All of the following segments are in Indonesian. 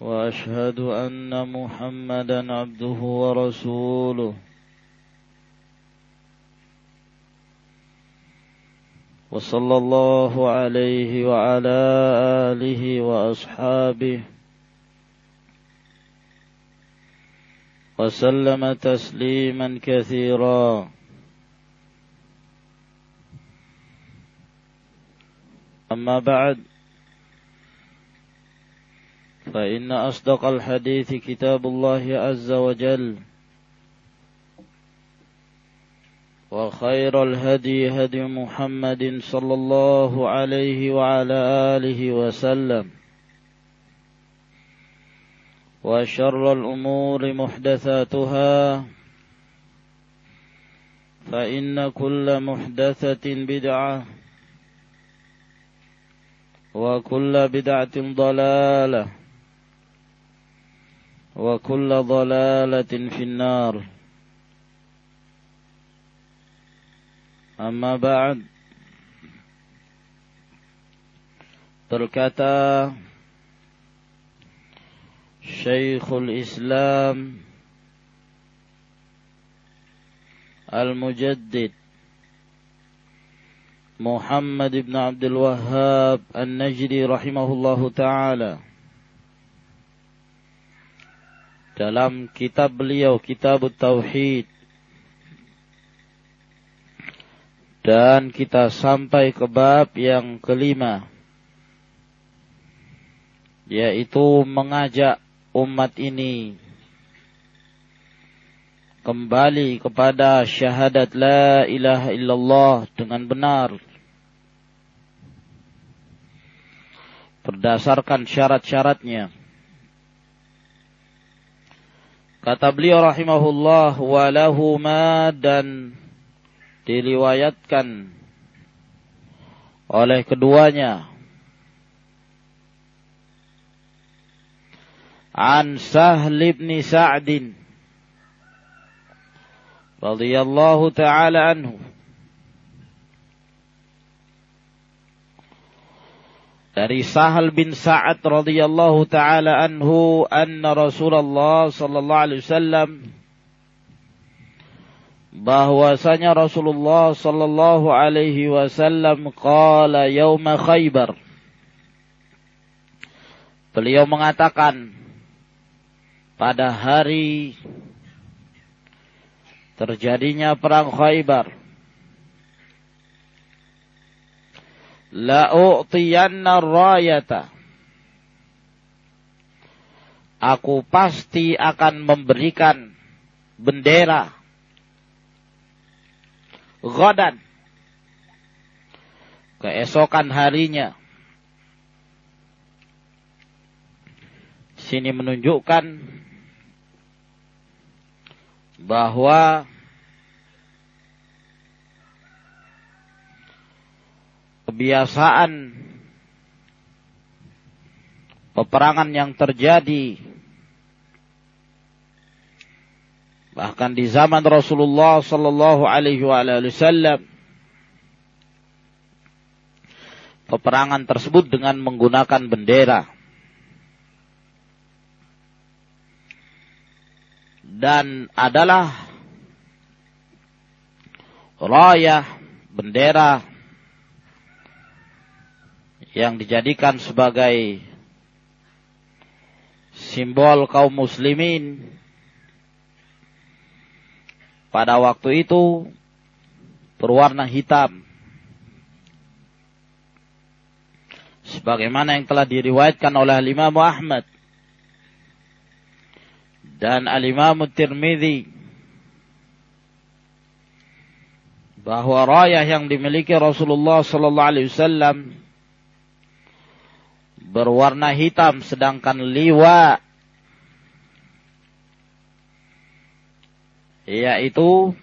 وأشهد أن محمدا عبده ورسوله. وصلى الله عليه وعلى آله وأصحابه. وسلم تسليما كثيرا. أما بعد فإن أصدق الحديث كتاب الله عز وجل وخير الهدي هدي محمد صلى الله عليه وعلى آله وسلم وشر الأمور محدثاتها فإن كل محدثة بدعة وكل بدعة ضلالة وكل ضلالة في النار أما بعد berkata Syekhul Islam Al-Mujaddid Muhammad ibn Abdul Wahhab An-Najdi rahimahullahu ta'ala dalam kitab beliau Kitab Tauhid. Dan kita sampai ke bab yang kelima yaitu mengajak umat ini kembali kepada syahadat la ilaha illallah dengan benar. Berdasarkan syarat-syaratnya Kata beliau rahimahullah walahuma dan diriwayatkan oleh keduanya. An Sahl bin Sa'd radhiyallahu taala anhu dari Sahal bin Sa'ad radhiyallahu taala anhu anna Rasulullah sallallahu alaihi wasallam bahwasanya Rasulullah sallallahu alaihi wasallam qala yauma Khaybar. Beliau mengatakan pada hari terjadinya perang Khaybar la'u'tiyanna rayata. Aku pasti akan memberikan bendera. Godan. Keesokan harinya. Sini menunjukkan bahwa kebiasaan peperangan yang terjadi bahkan di zaman Rasulullah sallallahu alaihi wasallam peperangan tersebut dengan menggunakan bendera. Dan adalah rayah bendera yang dijadikan sebagai simbol kaum muslimin. Pada waktu itu berwarna hitam. Sebagaimana yang telah diriwayatkan oleh Imam Ahmad dan Al-Imam Tirmidzi bahwa rayah yang dimiliki Rasulullah sallallahu alaihi wasallam berwarna hitam sedangkan liwa yaitu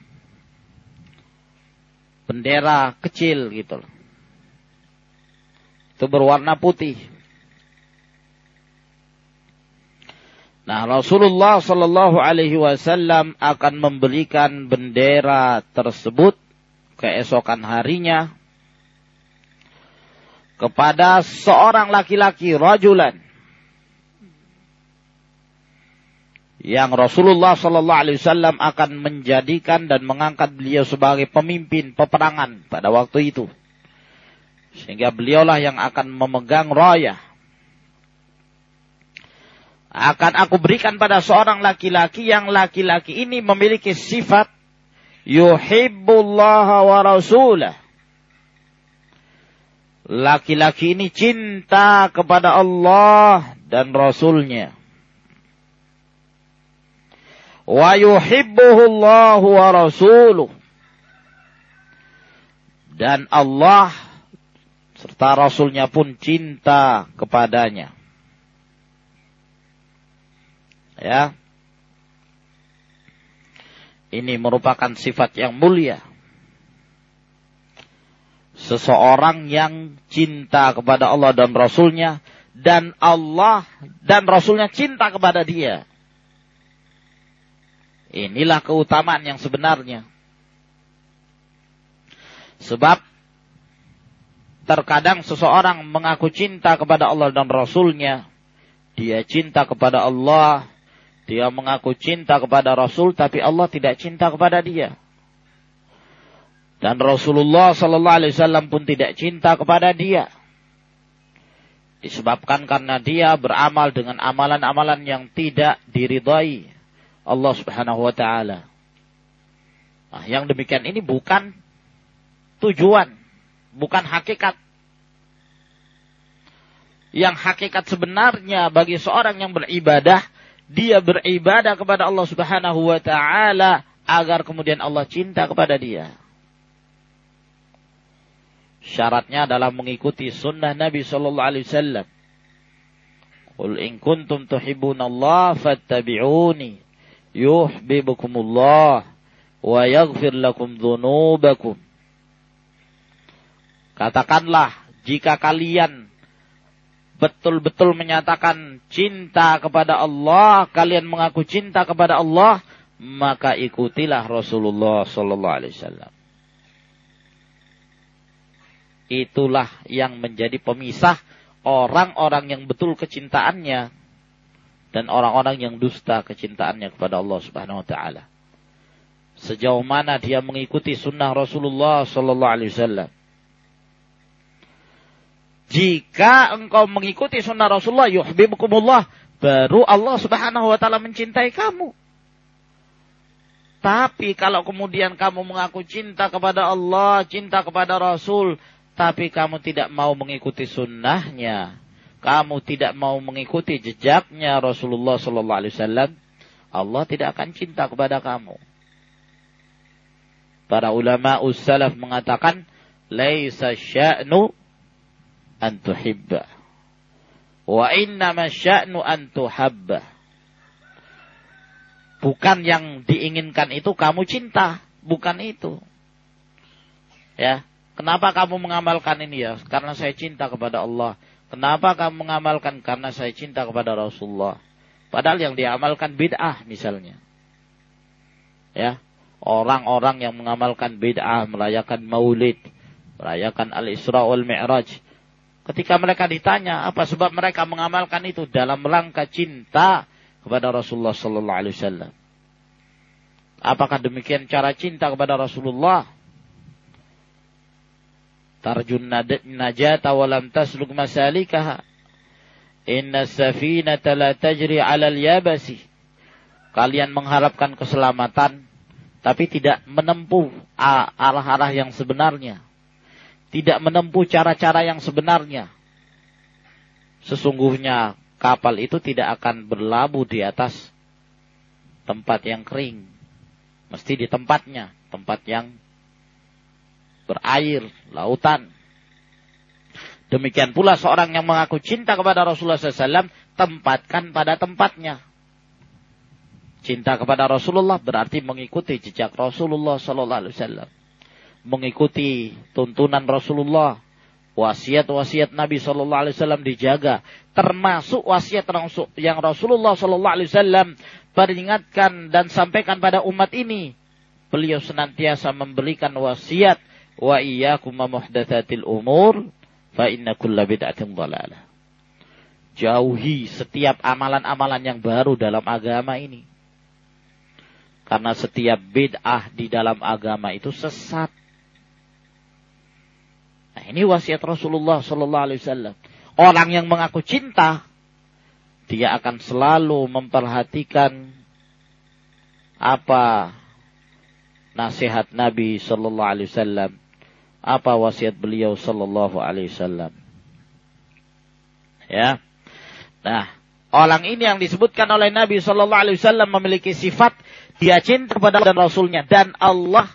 bendera kecil gitu. Itu berwarna putih. Nah, Rasulullah Shallallahu Alaihi Wasallam akan memberikan bendera tersebut keesokan harinya kepada seorang laki-laki rajulan yang Rasulullah Shallallahu Alaihi Wasallam akan menjadikan dan mengangkat beliau sebagai pemimpin peperangan pada waktu itu, sehingga beliaulah yang akan memegang raya akan aku berikan pada seorang laki-laki yang laki-laki ini memiliki sifat yuhibbullah wa rasulah. Laki-laki ini cinta kepada Allah dan Rasulnya. Wa yuhibbuhullah wa rasuluh. Dan Allah serta Rasulnya pun cinta kepadanya. Ya. Ini merupakan sifat yang mulia. Seseorang yang cinta kepada Allah dan Rasulnya. Dan Allah dan Rasulnya cinta kepada dia. Inilah keutamaan yang sebenarnya. Sebab terkadang seseorang mengaku cinta kepada Allah dan Rasulnya. Dia cinta kepada Allah, dia mengaku cinta kepada Rasul tapi Allah tidak cinta kepada dia. Dan Rasulullah sallallahu alaihi wasallam pun tidak cinta kepada dia. Disebabkan karena dia beramal dengan amalan-amalan yang tidak diridhai Allah Subhanahu wa taala. Nah, yang demikian ini bukan tujuan, bukan hakikat. Yang hakikat sebenarnya bagi seorang yang beribadah dia beribadah kepada Allah Subhanahu wa taala agar kemudian Allah cinta kepada dia. Syaratnya adalah mengikuti sunnah Nabi sallallahu alaihi wasallam. Qul in kuntum Allah fattabi'uni yuhibbukumullah wa yaghfir lakum dzunubakum. Katakanlah jika kalian betul-betul menyatakan cinta kepada Allah, kalian mengaku cinta kepada Allah, maka ikutilah Rasulullah sallallahu alaihi wasallam. Itulah yang menjadi pemisah orang-orang yang betul kecintaannya dan orang-orang yang dusta kecintaannya kepada Allah Subhanahu wa taala. Sejauh mana dia mengikuti sunnah Rasulullah sallallahu alaihi wasallam jika engkau mengikuti sunnah Rasulullah, yuhibbukumullah, baru Allah subhanahu wa ta'ala mencintai kamu. Tapi kalau kemudian kamu mengaku cinta kepada Allah, cinta kepada Rasul, tapi kamu tidak mau mengikuti sunnahnya, kamu tidak mau mengikuti jejaknya Rasulullah Sallallahu Alaihi Wasallam, Allah tidak akan cinta kepada kamu. Para ulama ussalaf mengatakan, laisa sya'nu an tuhibba. Wa innama sya'nu an. Bukan yang diinginkan itu kamu cinta, bukan itu. Ya, kenapa kamu mengamalkan ini ya? Karena saya cinta kepada Allah. Kenapa kamu mengamalkan? Karena saya cinta kepada Rasulullah. Padahal yang diamalkan bid'ah misalnya. Ya, orang-orang yang mengamalkan bid'ah, merayakan maulid, merayakan al-Isra wal Mi'raj, Ketika mereka ditanya apa sebab mereka mengamalkan itu dalam rangka cinta kepada Rasulullah sallallahu alaihi wasallam. Apakah demikian cara cinta kepada Rasulullah? Tarjun najata wa lam tasluk masalikaha. Inna safinata la tajri 'alal yabasi. Kalian mengharapkan keselamatan tapi tidak menempuh arah-arah yang sebenarnya tidak menempuh cara-cara yang sebenarnya. Sesungguhnya kapal itu tidak akan berlabuh di atas tempat yang kering. Mesti di tempatnya, tempat yang berair, lautan. Demikian pula seorang yang mengaku cinta kepada Rasulullah SAW, tempatkan pada tempatnya. Cinta kepada Rasulullah berarti mengikuti jejak Rasulullah SAW. Mengikuti tuntunan Rasulullah. Wasiat-wasiat Nabi SAW dijaga. Termasuk wasiat yang Rasulullah SAW peringatkan dan sampaikan pada umat ini. Beliau senantiasa memberikan wasiat. Wa iyyakum muhdatsatil umur fa inna kulla bid'atin dhalalah. Jauhi setiap amalan-amalan yang baru dalam agama ini. Karena setiap bid'ah di dalam agama itu sesat. Nah, ini wasiat Rasulullah sallallahu alaihi wasallam. Orang yang mengaku cinta dia akan selalu memperhatikan apa nasihat Nabi sallallahu alaihi wasallam apa wasiat beliau sallallahu alaihi wasallam. Ya. Nah, orang ini yang disebutkan oleh Nabi sallallahu alaihi wasallam memiliki sifat dia cinta kepada dan Rasulnya dan Allah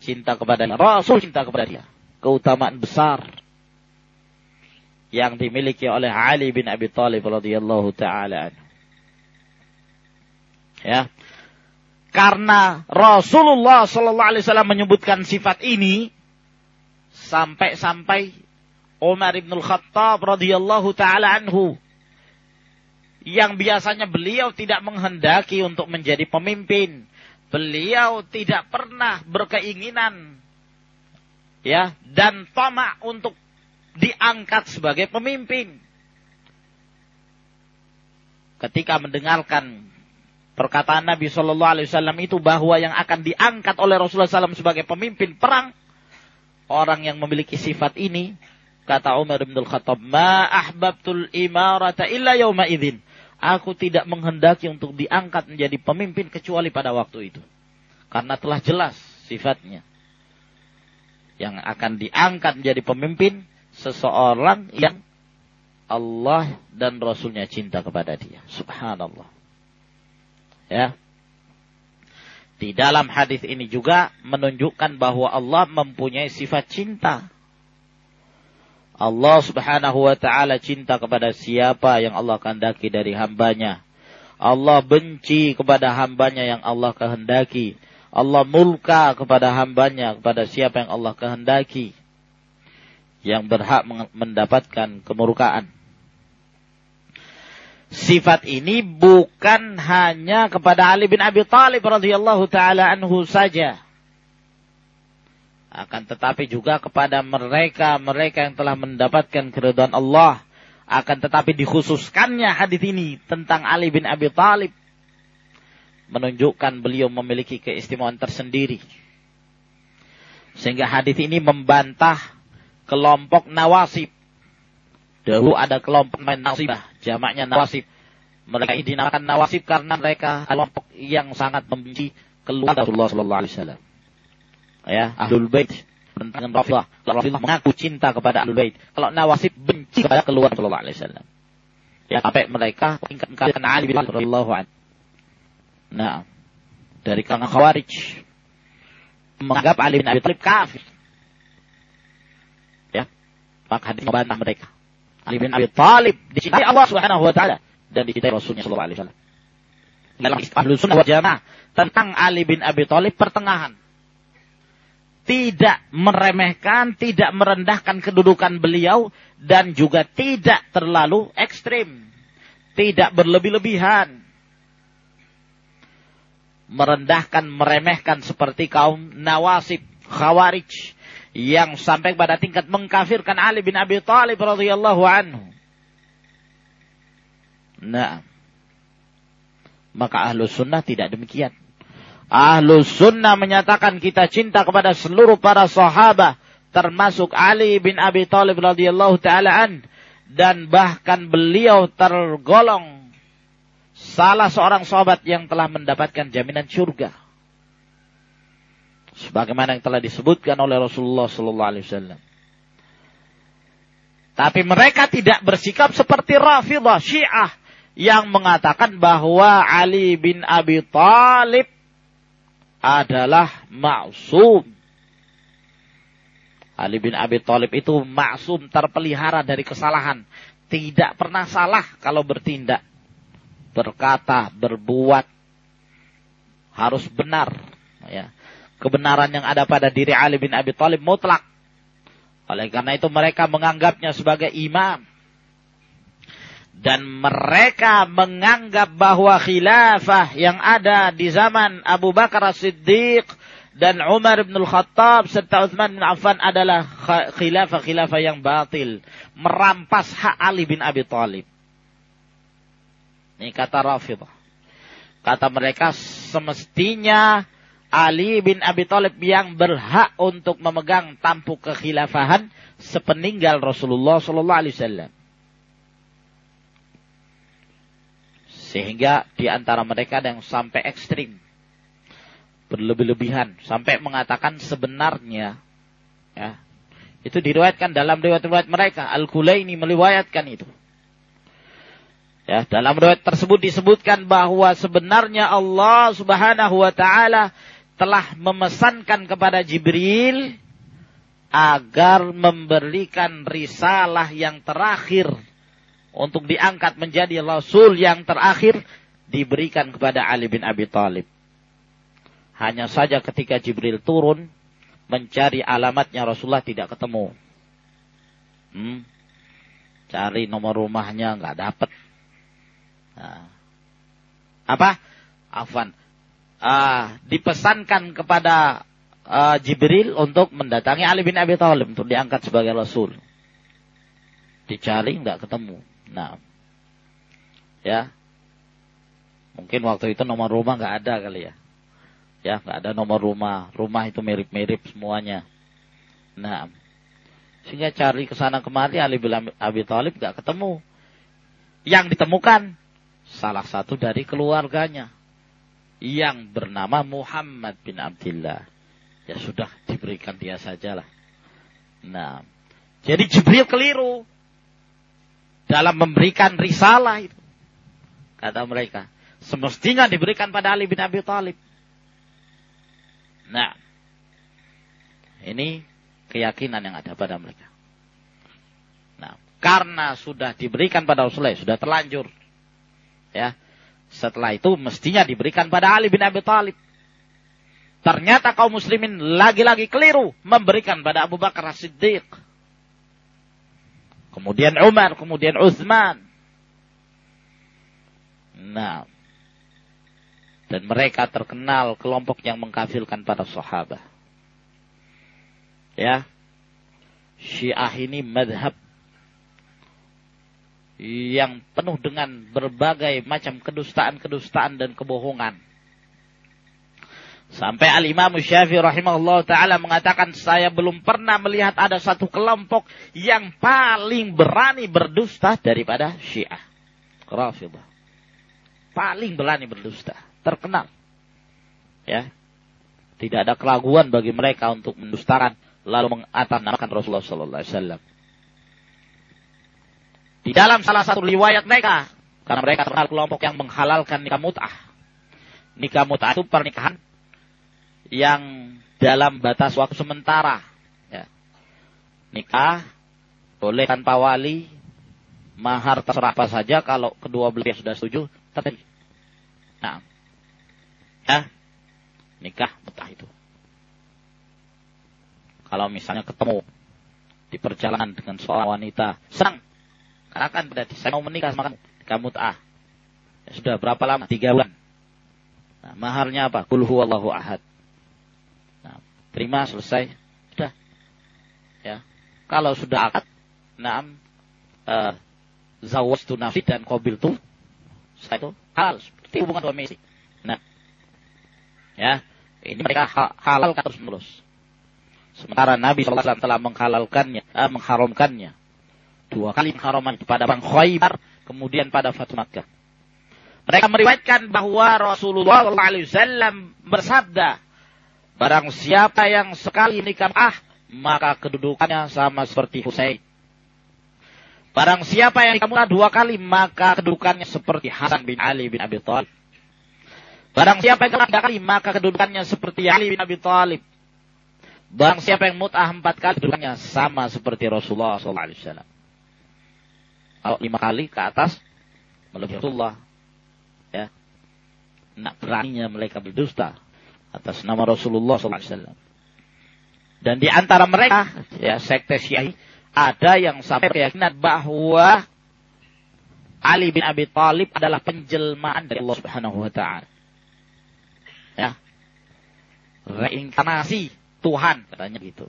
cinta kepada dia. Rasul cinta kepada dia. Keutamaan besar yang dimiliki oleh Ali bin Abi Thalib radhiyallahu taala Ya. Karena Rasulullah sallallahu alaihi wasallam menyebutkan sifat ini, Sampai-sampai Umar bin Khattab radhiyallahu taala anhu yang biasanya beliau tidak menghendaki untuk menjadi pemimpin. Beliau tidak pernah berkeinginan ya dan tamak untuk diangkat sebagai pemimpin. Ketika mendengarkan perkataan Nabi Shallallahu Alaihi Wasallam itu bahwa yang akan diangkat oleh Rasulullah SAW sebagai pemimpin perang, orang yang memiliki sifat ini, kata Umar bin Khattab, "Ma ahbabtul imarata illa yauma idzin." Aku tidak menghendaki untuk diangkat menjadi pemimpin kecuali pada waktu itu. Karena telah jelas sifatnya. Yang akan diangkat menjadi pemimpin seseorang yang Allah dan Rasulnya cinta kepada dia. Subhanallah. Ya. Di dalam hadis ini juga menunjukkan bahwa Allah mempunyai sifat cinta. Allah subhanahu wa ta'ala cinta kepada siapa yang Allah kehendaki dari hambanya. Allah benci kepada hambanya yang Allah kehendaki. Allah murka kepada hambanya, kepada siapa yang Allah kehendaki. Yang berhak mendapatkan kemurkaan sifat ini bukan hanya kepada Ali bin Abi Thalib radhiyallahu taala anhu saja. Akan tetapi juga kepada mereka-mereka yang telah mendapatkan keridhaan Allah. Akan tetapi dikhususkannya hadis ini tentang Ali bin Abi Thalib menunjukkan beliau memiliki keistimewaan tersendiri. Sehingga hadis ini membantah kelompok nawasib Dahulu ada kelompok main nasibah, jamaknya nawasib. Mereka ini dinamakan nawasib karena mereka kelompok yang sangat membenci keluarga Rasulullah Sallallahu Alaihi Wasallam. Ya, ahlul bait tentang Rasulullah. Kalau Rasulullah mengaku cinta kepada ahlul bait, kalau nawasib benci kepada keluarga Rasulullah Alaihi Wasallam. Ya, sampai mereka ingkatkan Ali bin Abi Thalib Nah, dari kalangan Khawarij menganggap Ali bin Abi Thalib kafir. Ya, maka hadis membantah mereka. Ali bin Abi Thalib dicintai Allah Subhanahu wa taala dan dicintai Rasulnya sallallahu alaihi wasallam. Dalam ahlu sunnah wal jamaah tentang Ali bin Abi Thalib pertengahan. Tidak meremehkan, tidak merendahkan kedudukan beliau dan juga tidak terlalu ekstrim. Tidak berlebih-lebihan. Merendahkan, meremehkan seperti kaum Nawasib, Khawarij yang sampai pada tingkat mengkafirkan Ali bin Abi Thalib radhiyallahu anhu. Nah, maka ahlu sunnah tidak demikian. Ahlu sunnah menyatakan kita cinta kepada seluruh para sahabat, termasuk Ali bin Abi Thalib radhiyallahu taala an dan bahkan beliau tergolong salah seorang sahabat yang telah mendapatkan jaminan surga sebagaimana yang telah disebutkan oleh Rasulullah sallallahu alaihi wasallam. Tapi mereka tidak bersikap seperti Rafidah Syiah yang mengatakan bahwa Ali bin Abi Thalib adalah maksum. Ali bin Abi Thalib itu maksum terpelihara dari kesalahan. Tidak pernah salah kalau bertindak. Berkata, berbuat. Harus benar. Ya. Kebenaran yang ada pada diri Ali bin Abi Thalib mutlak. Oleh karena itu mereka menganggapnya sebagai imam. Dan mereka menganggap bahwa khilafah yang ada di zaman Abu Bakar As-Siddiq dan Umar bin Al-Khattab serta Uthman bin Affan adalah khilafah-khilafah yang batil. Merampas hak Ali bin Abi Thalib. Ini kata Rafidah. Kata mereka semestinya Ali bin Abi Thalib yang berhak untuk memegang tampuk kekhilafahan sepeninggal Rasulullah Sallallahu Alaihi Wasallam. Sehingga di antara mereka ada yang sampai ekstrim. Berlebih-lebihan. Sampai mengatakan sebenarnya ya itu diriwayatkan dalam riwayat-riwayat mereka. Al-Kulaini meriwayatkan itu. Ya dalam riwayat tersebut disebutkan bahwa sebenarnya Allah Subhanahu wa taala telah memesankan kepada Jibril agar memberikan risalah yang terakhir untuk diangkat menjadi rasul yang terakhir diberikan kepada Ali bin Abi Thalib hanya saja ketika Jibril turun mencari alamatnya Rasulullah tidak ketemu. Hmm. Cari nomor rumahnya nggak dapat. Nah. Apa? Afan. Ah, dipesankan kepada uh, Jibril untuk mendatangi Ali bin Abi Thalib untuk diangkat sebagai Rasul. Dicari nggak ketemu. Nah, ya, mungkin waktu itu nomor rumah nggak ada kali ya. Ya, nggak ada nomor rumah. Rumah itu mirip-mirip semuanya. Nah, sehingga cari ke sana kemari Ali bin Abi Thalib nggak ketemu. Yang ditemukan salah satu dari keluarganya yang bernama Muhammad bin Abdullah. Ya sudah diberikan dia sajalah. Nah, jadi Jibril keliru dalam memberikan risalah itu. Kata mereka, semestinya diberikan pada Ali bin Abi Thalib. Nah, ini keyakinan yang ada pada mereka. Nah, karena sudah diberikan pada Rasulullah, sudah terlanjur. Ya. Setelah itu mestinya diberikan pada Ali bin Abi Thalib. Ternyata kaum muslimin lagi-lagi keliru memberikan pada Abu Bakar As-Siddiq. Kemudian Umar, kemudian Uthman. Nah, dan mereka terkenal kelompok yang mengkafirkan para sahabat. Ya. Syiah ini madhab yang penuh dengan berbagai macam kedustaan-kedustaan dan kebohongan. Sampai Al-Imam Syafi'i rahimahullah ta'ala mengatakan, saya belum pernah melihat ada satu kelompok yang paling berani berdusta daripada Syiah. Rafidah. Paling berani berdusta terkenal. Ya. Tidak ada keraguan bagi mereka untuk mendustakan lalu mengatasnamakan Rasulullah sallallahu alaihi wasallam. Di dalam salah satu riwayat mereka, karena mereka terkenal kelompok yang menghalalkan nikah mut'ah. Nikah mut'ah itu pernikahan yang dalam batas waktu sementara. Ya. Nikah boleh tanpa wali, mahar terserah apa saja kalau kedua belah sudah setuju, tapi Nah, ya nikah betah itu. Kalau misalnya ketemu di perjalanan dengan seorang wanita, senang. Karena kan berarti saya mau menikah sama kamu. Kamu ah. Ya, sudah berapa lama? Tiga bulan. Nah, maharnya apa? Kul huwallahu ahad. Nah, terima selesai. Sudah. Ya. Kalau sudah akad, naam uh, tu nafsi dan kobil tu saya itu halal seperti hubungan suami istri. Nah, Ya, ini mereka halalkan terus menerus. Sementara Nabi SAW telah menghalalkannya, eh, mengharamkannya. Dua kali pengharaman pada Bang Khaybar, kemudian pada Fatu Makkah. Mereka meriwayatkan bahwa Rasulullah SAW bersabda, Barang siapa yang sekali nikah ah, maka kedudukannya sama seperti Husain. Barang siapa yang nikah dua kali, maka kedudukannya seperti Hasan bin Ali bin Abi Thalib. Barang siapa yang telah kali maka kedudukannya seperti Ali bin Abi Thalib. Bang siapa yang mut'ah empat kali kedudukannya sama seperti Rasulullah SAW. Kalau lima kali ke atas melebihi Rasulullah. Ya. Nak beraninya mereka berdusta atas nama Rasulullah SAW. Dan di antara mereka, ya sekte Syiah ada yang sampai keyakinan bahwa Ali bin Abi Thalib adalah penjelmaan dari Allah Subhanahu wa taala. Ya. Reinkarnasi Tuhan katanya gitu.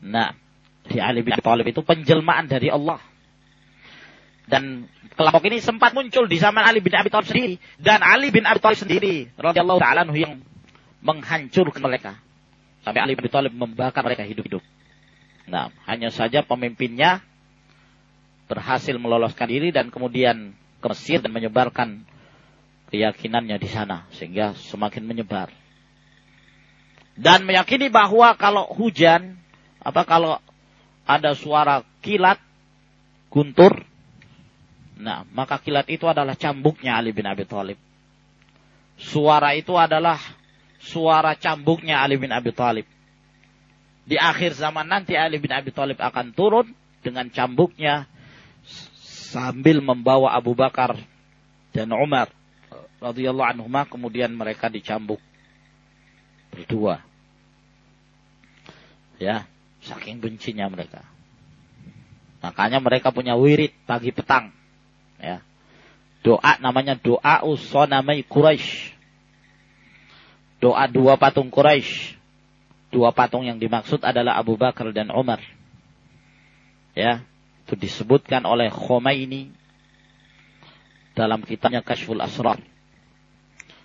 Nah, si Ali bin Abi Thalib itu penjelmaan dari Allah. Dan kelompok ini sempat muncul di zaman Ali bin Abi Thalib sendiri dan Ali bin Abi Thalib sendiri radhiyallahu taala yang menghancurkan mereka. Sampai Ali bin Abi Thalib membakar mereka hidup-hidup. Nah, hanya saja pemimpinnya berhasil meloloskan diri dan kemudian ke Mesir dan menyebarkan keyakinannya di sana sehingga semakin menyebar dan meyakini bahwa kalau hujan apa kalau ada suara kilat guntur. Nah maka kilat itu adalah cambuknya Ali bin Abi Thalib. Suara itu adalah suara cambuknya Ali bin Abi Thalib. Di akhir zaman nanti Ali bin Abi Thalib akan turun dengan cambuknya sambil membawa Abu Bakar dan Umar radhiyallahu anhuma kemudian mereka dicambuk berdua. Ya, saking bencinya mereka. Makanya mereka punya wirid pagi petang. Ya. Doa namanya doa usonamai Quraisy. Doa dua patung Quraisy. Dua patung yang dimaksud adalah Abu Bakar dan Umar. Ya, itu disebutkan oleh Khomeini dalam kitabnya Kashful Asrar.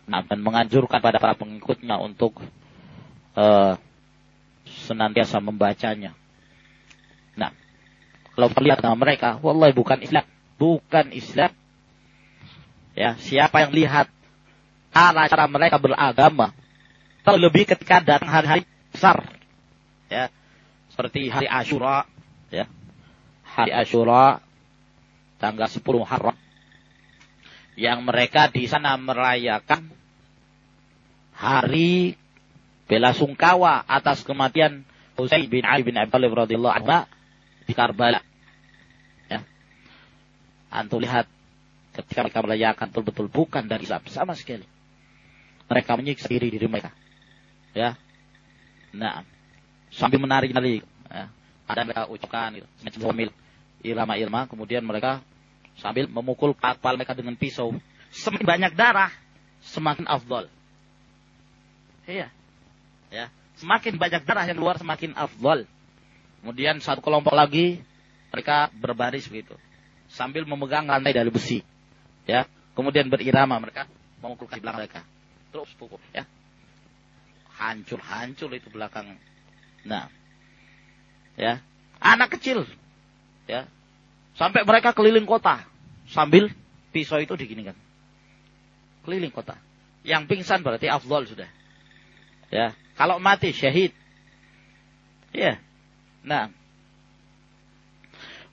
Nah, dan menganjurkan pada para pengikutnya untuk uh, senantiasa membacanya. Nah, kalau lihat nama mereka, wallahi bukan Islam, bukan Islam. Ya, siapa yang lihat cara cara mereka beragama, terlebih ketika datang hari-hari besar, ya, seperti hari Ashura, ya, hari Ashura, tanggal 10 Haram, yang mereka di sana merayakan hari bela sungkawa atas kematian Husain bin Ali bin Abi Thalib radhiyallahu anhu di Karbala. Ya. Antum lihat ketika mereka merayakan betul-betul bukan dari Islam sama sekali. Mereka menyiksa diri diri mereka. Ya. Nah, sambil menari-nari ya. Ada mereka ucapkan gitu, semacam irama-irama kemudian mereka sambil memukul kepala mereka dengan pisau. Semakin banyak darah, semakin afdol. Iya. Ya, semakin banyak darah yang keluar semakin afdal. Kemudian satu kelompok lagi mereka berbaris begitu sambil memegang lantai dari besi. Ya, kemudian berirama mereka memukul kaki belakang mereka. Terus pukul ya. Hancur-hancur itu belakang. Nah. Ya. Anak kecil. Ya. Sampai mereka keliling kota sambil pisau itu diginikan. Keliling kota. Yang pingsan berarti afdal sudah. Ya, kalau mati syahid. Ya. Nah.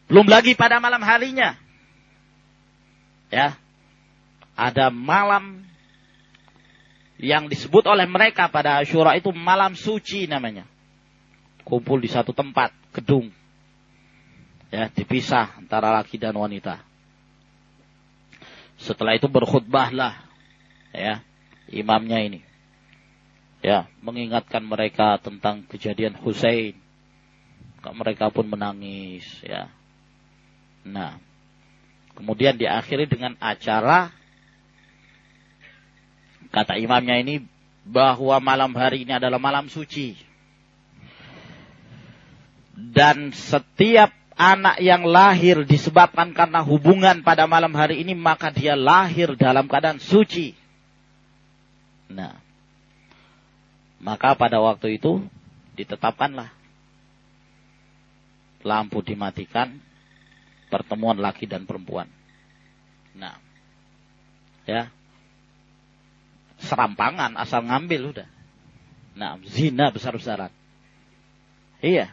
Belum lagi pada malam harinya. Ya. Ada malam yang disebut oleh mereka pada Asyura itu malam suci namanya. Kumpul di satu tempat, gedung. Ya, dipisah antara laki dan wanita. Setelah itu berkhutbahlah ya imamnya ini ya mengingatkan mereka tentang kejadian Hussein mereka pun menangis ya. Nah kemudian diakhiri dengan acara. Kata imamnya ini bahwa malam hari ini adalah malam suci. Dan setiap anak yang lahir disebabkan karena hubungan pada malam hari ini maka dia lahir dalam keadaan suci. Nah maka pada waktu itu ditetapkanlah lampu dimatikan pertemuan laki dan perempuan. Nah, ya serampangan asal ngambil udah. Nah, zina besar-besaran. Iya.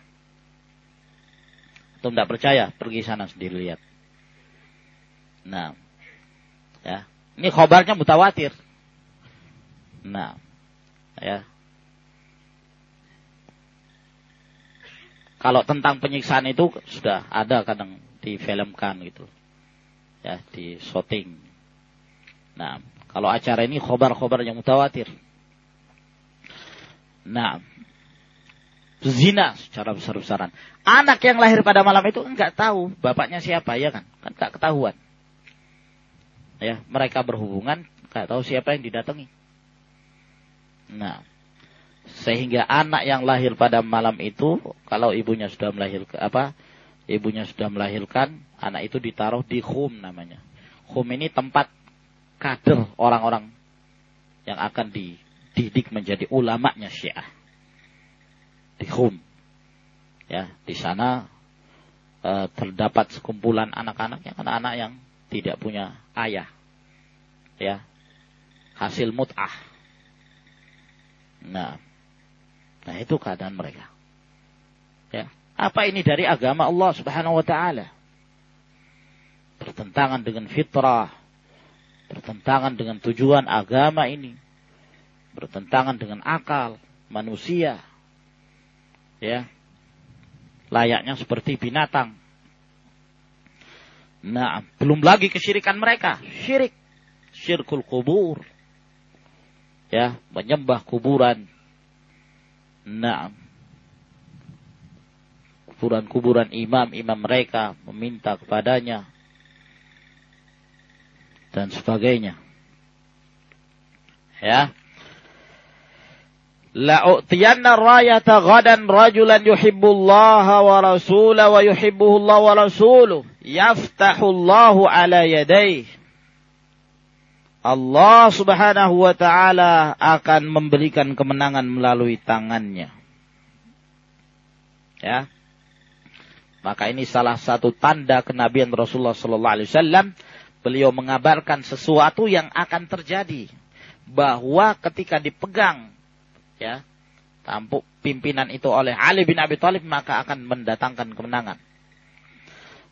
Tuh tidak percaya, pergi sana sendiri lihat. Nah, ya. Ini khobarnya mutawatir. Nah, ya kalau tentang penyiksaan itu sudah ada kadang difilmkan gitu. Ya, di shooting. Nah, kalau acara ini khobar-khobar yang mutawatir. Nah, zina secara besar-besaran. Anak yang lahir pada malam itu enggak tahu bapaknya siapa ya kan? Kan enggak ketahuan. Ya, mereka berhubungan enggak tahu siapa yang didatangi. Nah, sehingga anak yang lahir pada malam itu kalau ibunya sudah melahirkan apa? Ibunya sudah melahirkan, anak itu ditaruh di khum namanya. Khum ini tempat kader orang-orang yang akan dididik menjadi ulamanya Syiah di Khum. Ya, di sana e, terdapat sekumpulan anak-anak yang anak-anak yang tidak punya ayah. Ya. Hasil mut'ah. Nah. Nah, itu keadaan mereka. Ya. Apa ini dari agama Allah Subhanahu wa taala? Bertentangan dengan fitrah, bertentangan dengan tujuan agama ini, bertentangan dengan akal manusia, ya layaknya seperti binatang. Nah, belum lagi kesyirikan mereka, syirik, syirkul kubur, ya menyembah kuburan. Nah, kuburan-kuburan imam-imam mereka meminta kepadanya dan sebagainya. Ya, la'utiyanna rayata ghadan rajulan yuhibbullaha wa rasulahu wa yuhibbuhu Allah wa rasuluh. Yaftahullahu ala yadayh Allah subhanahu wa ta'ala akan memberikan kemenangan melalui tangannya. Ya. Maka ini salah satu tanda kenabian Rasulullah sallallahu alaihi. Beliau mengabarkan sesuatu yang akan terjadi. Bahwa ketika dipegang ya tampuk pimpinan itu oleh Ali bin Abi Thalib maka akan mendatangkan kemenangan.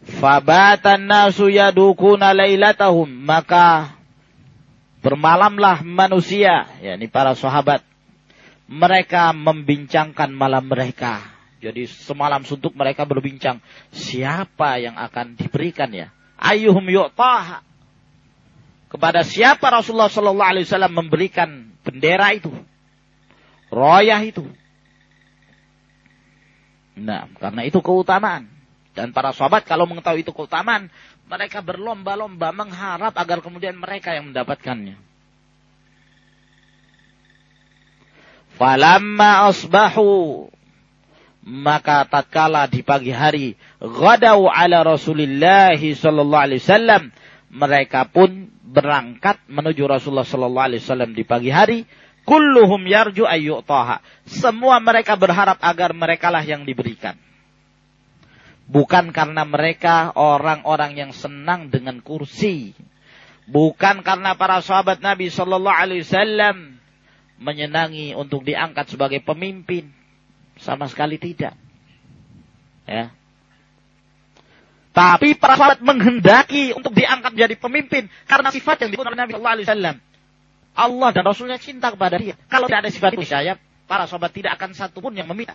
Fabatan nasu yadukuna lailatahum maka bermalamlah manusia yakni para sahabat mereka membincangkan malam mereka. Jadi semalam suntuk mereka berbincang siapa yang akan diberikan ya. Ayuhum yu'taha. Kepada siapa Rasulullah sallallahu alaihi wasallam memberikan bendera itu? royah itu. Nah, karena itu keutamaan. Dan para sahabat kalau mengetahui itu keutamaan, mereka berlomba-lomba mengharap agar kemudian mereka yang mendapatkannya. Falamma asbahu maka tatkala di pagi hari ghadau ala Rasulillah sallallahu alaihi wasallam mereka pun berangkat menuju Rasulullah sallallahu alaihi wasallam di pagi hari Kulluhum yarju ayyu'taha. Semua mereka berharap agar merekalah yang diberikan. Bukan karena mereka orang-orang yang senang dengan kursi. Bukan karena para sahabat Nabi Shallallahu Alaihi Wasallam menyenangi untuk diangkat sebagai pemimpin. Sama sekali tidak. Ya. Tapi para sahabat menghendaki untuk diangkat menjadi pemimpin karena sifat yang oleh Nabi Shallallahu Alaihi Wasallam. Allah dan Rasulnya cinta kepada dia. Kalau tidak ada sifat ini, saya para sahabat tidak akan satu pun yang meminta.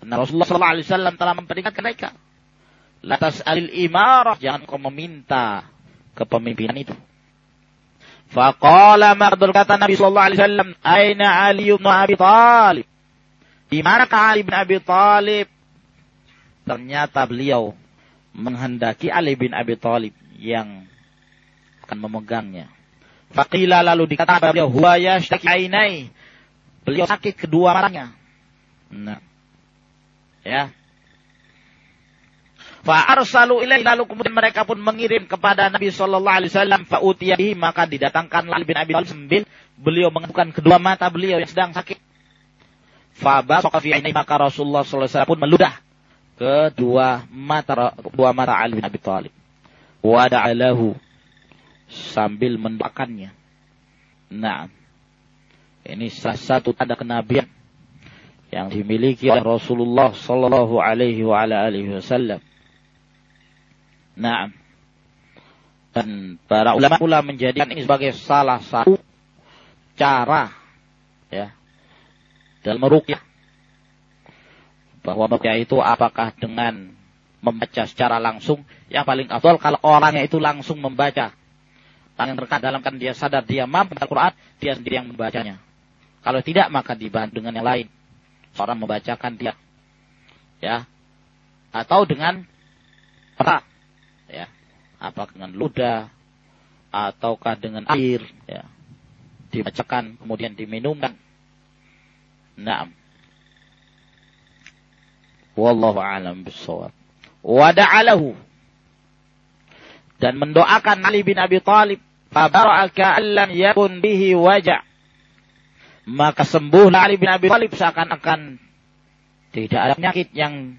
Karena Rasulullah SAW telah memperingatkan mereka. Latas alil imarah, jangan kau meminta kepemimpinan itu. Faqala maka berkata Nabi sallallahu alaihi wasallam, "Aina Ali bin Abi Thalib?" Di mana Ali bin Abi Thalib? Ternyata beliau menghendaki Ali bin Abi Thalib yang akan memegangnya. Fakila lalu dikatakan beliau, huwa yashtaki ainai. Beliau sakit kedua matanya. Nah. Ya. Fa arsalu ilaihi lalu kemudian mereka pun mengirim kepada Nabi sallallahu alaihi wasallam fa utiyahi maka didatangkan Ali bin Abi Thalib sambil beliau mengadukan kedua mata beliau yang sedang sakit. Fa basaqa fi maka Rasulullah sallallahu alaihi wasallam pun meludah kedua mata kedua mata Ali bin Abi Thalib. Wa da'alahu sambil mendoakannya. Nah, ini salah satu tanda kenabian yang dimiliki oleh Rasulullah sallallahu alaihi wasallam. Nah, dan para ulama pula menjadikan ini sebagai salah satu cara ya dalam meruqyah bahwa membaca itu apakah dengan membaca secara langsung yang paling afdal kalau orangnya itu langsung membaca. Yang terkadang dalam kan dia sadar dia mampu Al-Quran, dia sendiri yang membacanya. Kalau tidak maka dibantu dengan yang lain. Seorang membacakan dia. Ya. Atau dengan peta. Ya. Apa dengan ludah ataukah dengan air ya. Dibacakan kemudian diminumkan. Naam. Wallahu a'lam bissawab. Wada'alahu dan mendoakan Ali bin Abi Thalib fabaraka allan yakun bihi waja maka sembuhlah Ali bin Abi Thalib seakan-akan tidak ada penyakit yang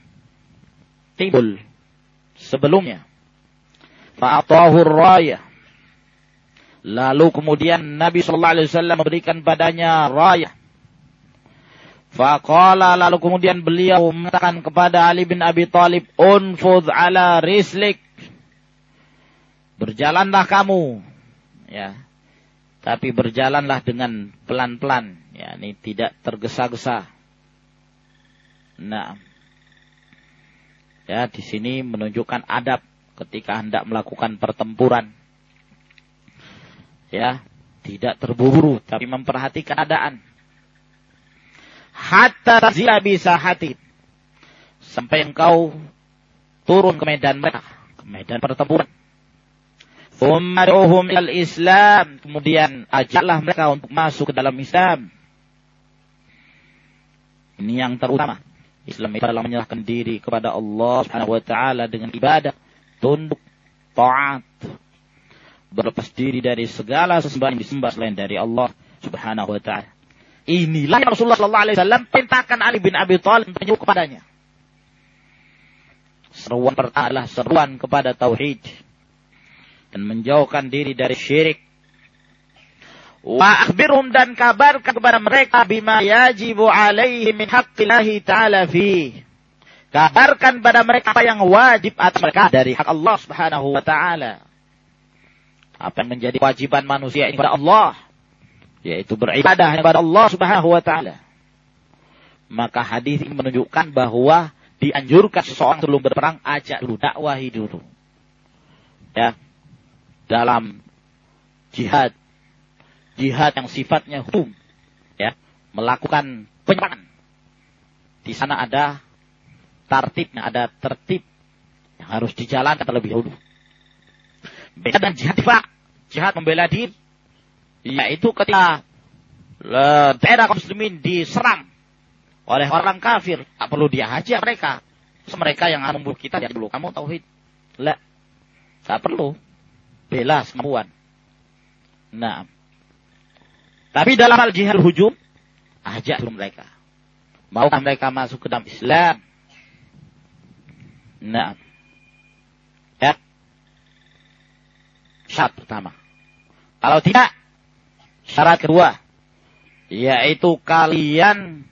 timbul sebelumnya fa'atahu raya lalu kemudian Nabi sallallahu alaihi wasallam memberikan padanya raya Faqala lalu kemudian beliau mengatakan kepada Ali bin Abi Thalib, "Unfudh ala rislik." Berjalanlah kamu ya. Tapi berjalanlah dengan pelan-pelan, ya, ini tidak tergesa-gesa. Nah, ya di sini menunjukkan adab ketika hendak melakukan pertempuran. Ya, tidak terburu-buru tapi memperhatikan keadaan. Hatta zila bisa hati. Sampai engkau turun ke medan mereka, ke medan pertempuran Ummaduhum ilal Islam. Kemudian ajaklah mereka untuk masuk ke dalam Islam. Ini yang terutama. Islam itu adalah menyerahkan diri kepada Allah Subhanahu wa taala dengan ibadah, tunduk, taat, berlepas diri dari segala sesembahan yang disembah selain dari Allah Subhanahu wa taala. Inilah yang Rasulullah sallallahu alaihi wasallam perintahkan Ali bin Abi Thalib untuk kepadanya. Seruan pertama adalah seruan kepada tauhid dan menjauhkan diri dari syirik. Wa akhbirhum dan kabarkan kepada mereka bima yajibu alaihi min haqqillahi ta'ala fi. Kabarkan pada mereka apa yang wajib atas mereka dari hak Allah Subhanahu wa taala. Apa yang menjadi kewajiban manusia ini kepada Allah yaitu beribadah kepada Allah Subhanahu wa taala. Maka hadis ini menunjukkan bahwa dianjurkan seseorang sebelum berperang ajak dulu dakwahi dulu. Ya, dalam jihad jihad yang sifatnya hukum ya melakukan penyerangan di sana ada tartibnya ada tertib yang harus dijalankan terlebih dahulu beda dengan jihad difak jihad membela diri yaitu ketika daerah kaum muslimin diserang oleh orang kafir tak perlu dia hajar mereka mereka yang membunuh kita ya dulu kamu tauhid lah tak perlu bela semampuan. Nah. Tapi dalam hal jihad hujum, ajak mereka. Maukah mereka masuk ke dalam Islam? Nah. Ya. Syarat pertama. Kalau tidak, syarat kedua. Yaitu kalian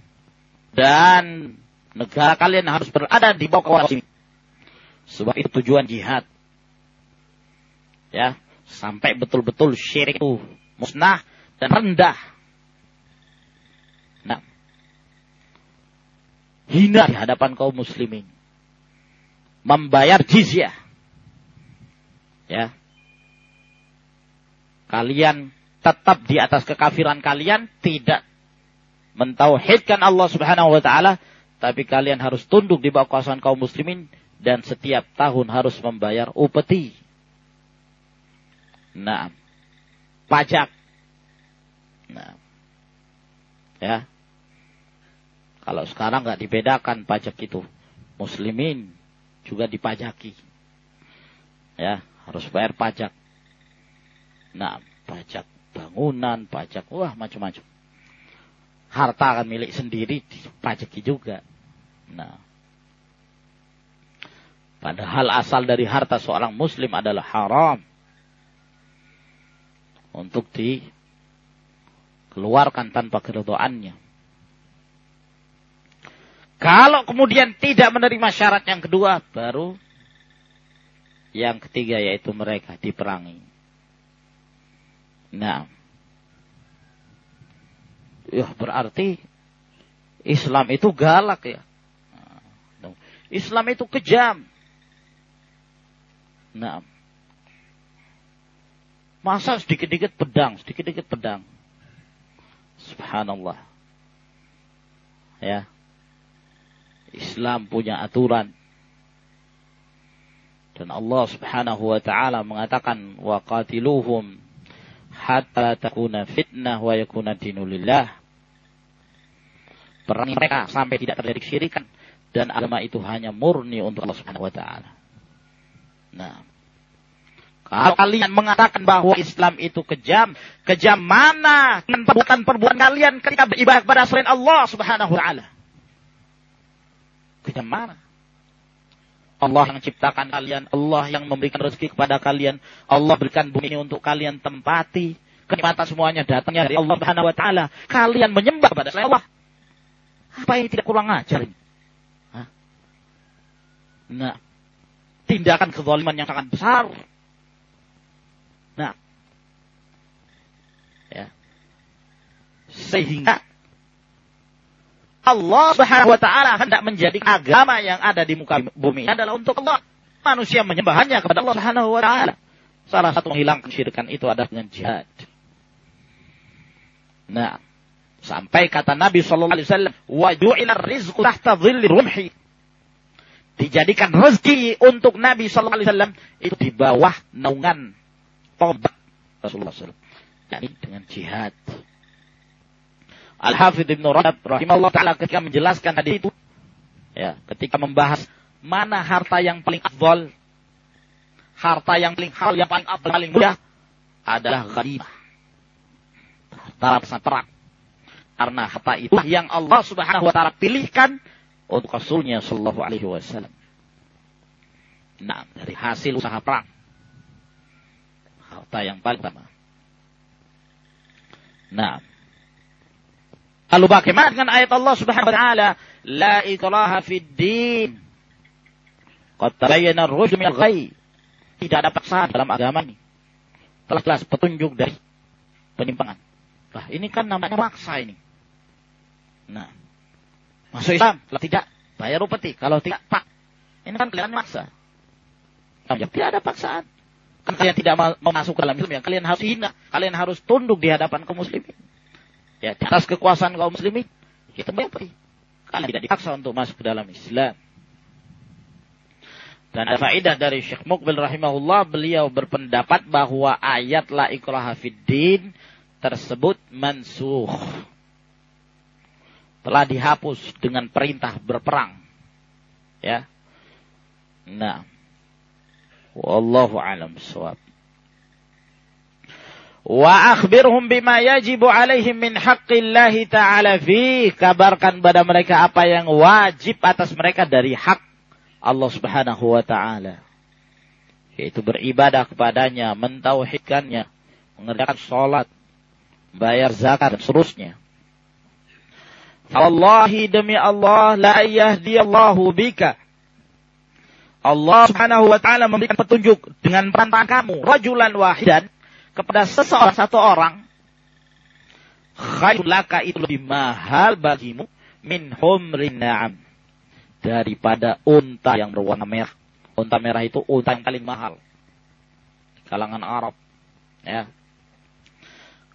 dan negara kalian harus berada di bawah kawasan ini. Sebab itu tujuan jihad ya sampai betul-betul syirik itu musnah dan rendah. Nah, hina di hadapan kaum muslimin. Membayar jizyah. Ya. Kalian tetap di atas kekafiran kalian tidak mentauhidkan Allah Subhanahu wa taala, tapi kalian harus tunduk di bawah kuasaan kaum muslimin dan setiap tahun harus membayar upeti Nah, pajak. Nah, ya. Kalau sekarang nggak dibedakan pajak itu, muslimin juga dipajaki. Ya, harus bayar pajak. Nah, pajak bangunan, pajak, wah macam-macam. Harta akan milik sendiri dipajaki juga. Nah, padahal asal dari harta seorang muslim adalah haram untuk dikeluarkan tanpa keridhaannya. Kalau kemudian tidak menerima syarat yang kedua, baru yang ketiga yaitu mereka diperangi. Nah, ya berarti Islam itu galak ya. Islam itu kejam. Nah. Masa sedikit-sedikit pedang, sedikit-sedikit pedang. Subhanallah. Ya. Islam punya aturan. Dan Allah Subhanahu wa taala mengatakan wa qatiluhum hatta takuna fitnah wa yakuna dinulillah. Perang mereka sampai tidak terjadi syirikan dan agama itu hanya murni untuk Allah Subhanahu wa taala. Nah, kalau kalian mengatakan bahwa Islam itu kejam, kejam mana perbuatan-perbuatan kalian ketika beribadah kepada selain Allah Subhanahu wa taala? Kejam mana? Allah yang menciptakan kalian, Allah yang memberikan rezeki kepada kalian, Allah berikan bumi ini untuk kalian tempati. Kenikmatan semuanya datangnya dari Allah Subhanahu wa taala. Kalian menyembah kepada selain Allah. Apa ini tidak kurang ajar ini? Nah, tindakan kezaliman yang sangat besar Nah. Ya. Sehingga Allah Subhanahu wa taala hendak menjadi agama yang ada di muka bumi adalah untuk Allah. Manusia menyembahnya kepada Allah Subhanahu wa taala. Salah satu menghilangkan syirikan itu adalah dengan jihad. Nah, sampai kata Nabi sallallahu alaihi wasallam, "Wa ju'ila rizqu tahta dhilli rumhi." Dijadikan rezeki untuk Nabi sallallahu alaihi wasallam itu di bawah naungan tobat Rasulullah SAW. Yani dengan jihad. Al-Hafidh Ibn Rajab rahimahullah ta'ala ketika menjelaskan tadi itu. Ya, ketika membahas mana harta yang paling afdol. Harta yang paling hal yang paling afdol, paling mudah. Adalah ghanimah. Harta perang. Karena harta itu yang Allah subhanahu wa ta'ala pilihkan untuk Rasulnya sallallahu alaihi wasallam. Nah, dari hasil usaha perang harta yang paling utama. Nah. Lalu bagaimana dengan ayat Allah Subhanahu wa taala, la ikraha fid din. Qad tabayyana ar-rushd min al-ghayy. Tidak ada paksaan dalam agama ini. Telah jelas petunjuk dari penyimpangan. Nah, ini kan namanya maksa ini. Nah. Masuk Islam, kalau tidak bayar upeti, kalau tidak pak. Ini kan kelihatan maksa. Tidak ada paksaan kalian tidak mau masuk ke dalam Islam ya kalian harus hina, kalian harus tunduk di hadapan kaum muslimin. Ya, di atas kekuasaan kaum muslimin, kita beri. Kalian tidak dipaksa untuk masuk ke dalam Islam. Dan ada faedah dari Syekh Mukbil rahimahullah, beliau berpendapat bahwa ayat la ikraha fiddin tersebut mansuh. Telah dihapus dengan perintah berperang. Ya. Nah, Wallahu alam bisawab. Wa akhbirhum bima yajibu alaihim min haqqillahi ta'ala fi. Kabarkan pada mereka apa yang wajib atas mereka dari hak Allah subhanahu wa ta'ala. Yaitu beribadah kepadanya, mentauhidkannya, mengerjakan sholat, bayar zakat, dan seterusnya. Wallahi demi Allah la yahdiyallahu bika Allah Subhanahu wa taala memberikan petunjuk dengan perantaraan kamu, rajulan wahidan kepada seseorang satu orang khairul laka itu lebih mahal bagimu min humrin na'am daripada unta yang berwarna merah. Unta merah itu unta yang paling mahal kalangan Arab. Ya.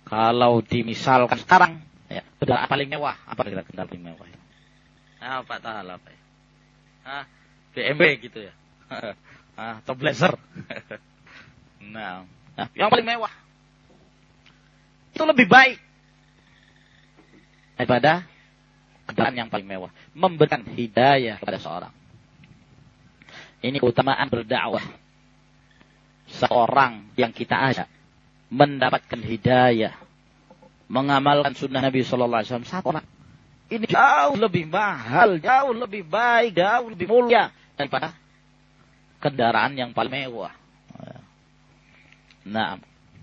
Kalau dimisalkan sekarang, ya, kendaraan paling mewah, apa kira kendaraan paling mewah? Ya? Apa tahu apa ya? Hah? BMW gitu ya. ah, atau Blazer. nah, nah, yang paling mewah. Itu lebih baik daripada kendaraan yang paling mewah. Memberikan hidayah kepada seorang. Ini keutamaan berdakwah. Seorang yang kita ajak mendapatkan hidayah, mengamalkan sunnah Nabi Shallallahu Alaihi Wasallam satu orang. Ini jauh lebih mahal, jauh lebih baik, jauh lebih mulia daripada kendaraan yang paling mewah. Nah,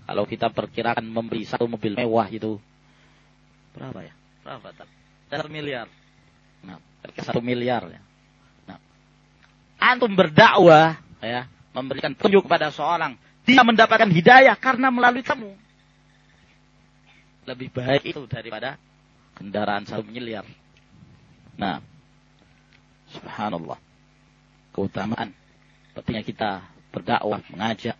kalau kita perkirakan membeli satu mobil mewah itu berapa ya? Berapa? Satu miliar. Nah, satu miliar ya. Nah, antum berdakwah ya, memberikan tunjuk kepada seorang, dia mendapatkan hidayah karena melalui kamu. Lebih baik itu daripada kendaraan satu miliar. Nah, subhanallah. keutamaan pentingnya kita berdakwah, mengajak.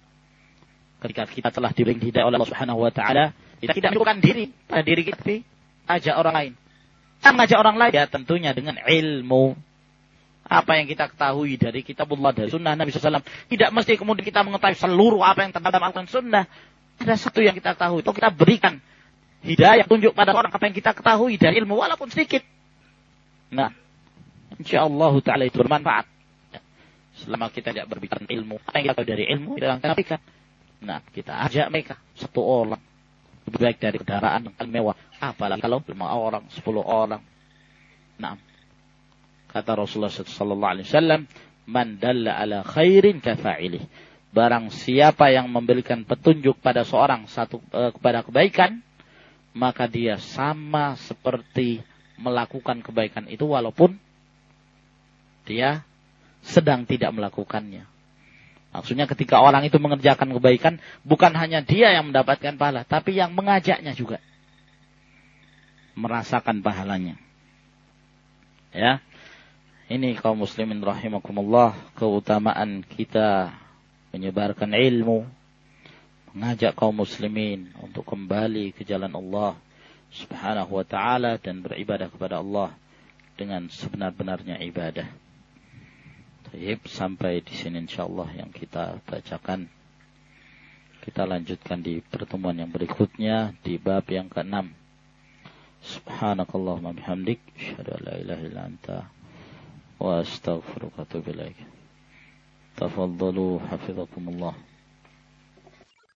Ketika kita telah diberi hidayah oleh Allah Subhanahu wa taala, kita tidak melupakan diri pada diri kita, tapi ajak orang lain. Kita mengajak orang lain ya tentunya dengan ilmu. Apa yang kita ketahui dari kitabullah, dari sunnah Nabi SAW. Tidak mesti kemudian kita mengetahui seluruh apa yang terdapat dalam Sunnah. Ada satu yang kita ketahui. Itu kita berikan hidayah, tunjuk pada orang apa yang kita ketahui dari ilmu, walaupun sedikit. Nah, insya Allah Ta'ala itu bermanfaat. Selama kita tidak berbicara ilmu, apa yang kita tahu dari ilmu, kita akan. Nah, kita ajak mereka, satu orang. Lebih baik dari kendaraan yang mewah. Apalagi kalau lima orang, sepuluh orang. Nah, kata Rasulullah sallallahu alaihi wasallam, "Man dalla ala khairin kafa'ilih." Barang siapa yang memberikan petunjuk pada seorang satu uh, kepada kebaikan, maka dia sama seperti melakukan kebaikan itu walaupun dia sedang tidak melakukannya. Maksudnya ketika orang itu mengerjakan kebaikan, bukan hanya dia yang mendapatkan pahala, tapi yang mengajaknya juga. Merasakan pahalanya. Ya. Ini kaum muslimin rahimakumullah, keutamaan kita menyebarkan ilmu, mengajak kaum muslimin untuk kembali ke jalan Allah subhanahu wa ta'ala dan beribadah kepada Allah dengan sebenar-benarnya ibadah. Taib sampai di sini insyaallah yang kita bacakan. Kita lanjutkan di pertemuan yang berikutnya di bab yang ke-6. Subhanakallahumma bihamdik asyhadu an la ilaha illa anta wa astaghfiruka wa atubu ilaik. Tafaddalu hafizakumullah.